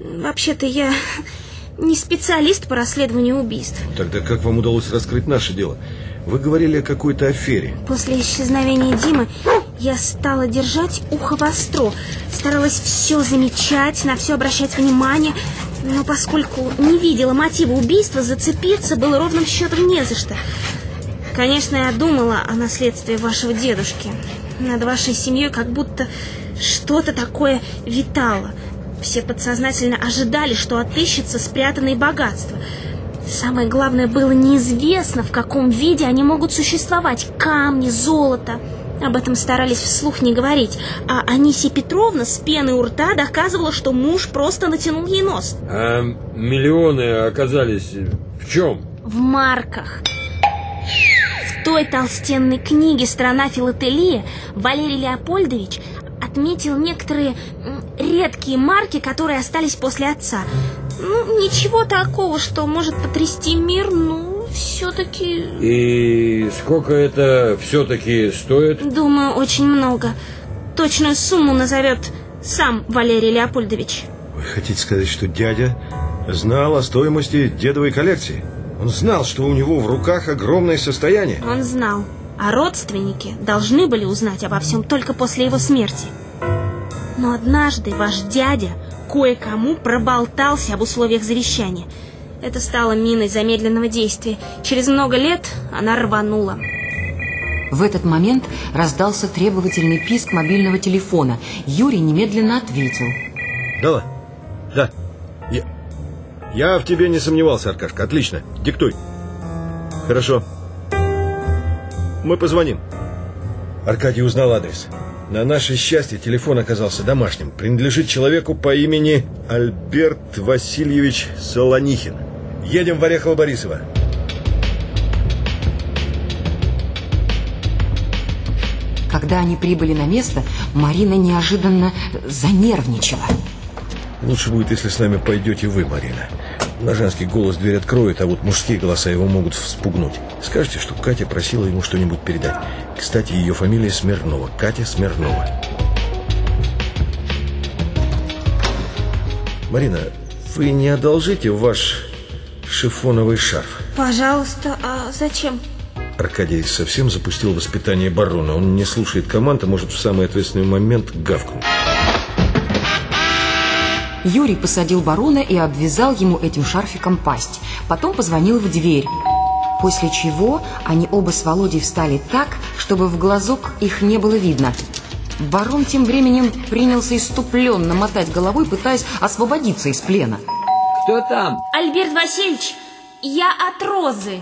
Вообще-то я не специалист по расследованию убийств. Тогда как вам удалось раскрыть наше дело? Вы говорили о какой-то афере. После исчезновения Димы я стала держать ухо востро. Старалась все замечать, на все обращать внимание. Но поскольку не видела мотива убийства, зацепиться было ровным счетом не за что. Конечно, я думала о наследстве вашего дедушки. Над вашей семьей как будто что-то такое витало. Все подсознательно ожидали, что отыщется спрятанное богатство – Самое главное, было неизвестно, в каком виде они могут существовать. Камни, золото. Об этом старались вслух не говорить. А Анисия Петровна с пеной у рта доказывала, что муж просто натянул ей нос. А миллионы оказались в чем? В марках. В той толстенной книге «Страна филателии» Валерий Леопольдович отметил некоторые редкие марки, которые остались после отца. Ну, ничего такого, что может потрясти мир, ну, все-таки... И сколько это все-таки стоит? Думаю, очень много. Точную сумму назовет сам Валерий Леопольдович. Вы хотите сказать, что дядя знал о стоимости дедовой коллекции? Он знал, что у него в руках огромное состояние? Он знал. А родственники должны были узнать обо всем только после его смерти. Но однажды ваш дядя кое-кому проболтался об условиях завещания. Это стало миной замедленного действия. Через много лет она рванула. В этот момент раздался требовательный писк мобильного телефона. Юрий немедленно ответил. Да, да. Я, я в тебе не сомневался, Аркашка. Отлично. Диктуй. Хорошо. Мы позвоним. Аркадий узнал адрес. На наше счастье телефон оказался домашним. Принадлежит человеку по имени Альберт Васильевич Солонихин. Едем в Орехово-Борисово. Когда они прибыли на место, Марина неожиданно занервничала. Лучше будет, если с нами пойдете вы, Марина. На женский голос дверь откроет, а вот мужские голоса его могут вспугнуть. Скажите, что Катя просила ему что-нибудь передать. Кстати, ее фамилия Смирнова. Катя Смирнова. Марина, вы не одолжите ваш шифоновый шарф? Пожалуйста, а зачем? Аркадий совсем запустил воспитание барона. Он не слушает команд, а может в самый ответственный момент гавкнуть. Юрий посадил барона и обвязал ему этим шарфиком пасть. Потом позвонил в дверь. После чего они оба с Володей встали так, чтобы в глазок их не было видно. Барон тем временем принялся иступленно мотать головой, пытаясь освободиться из плена. Кто там? Альберт Васильевич, я от Розы.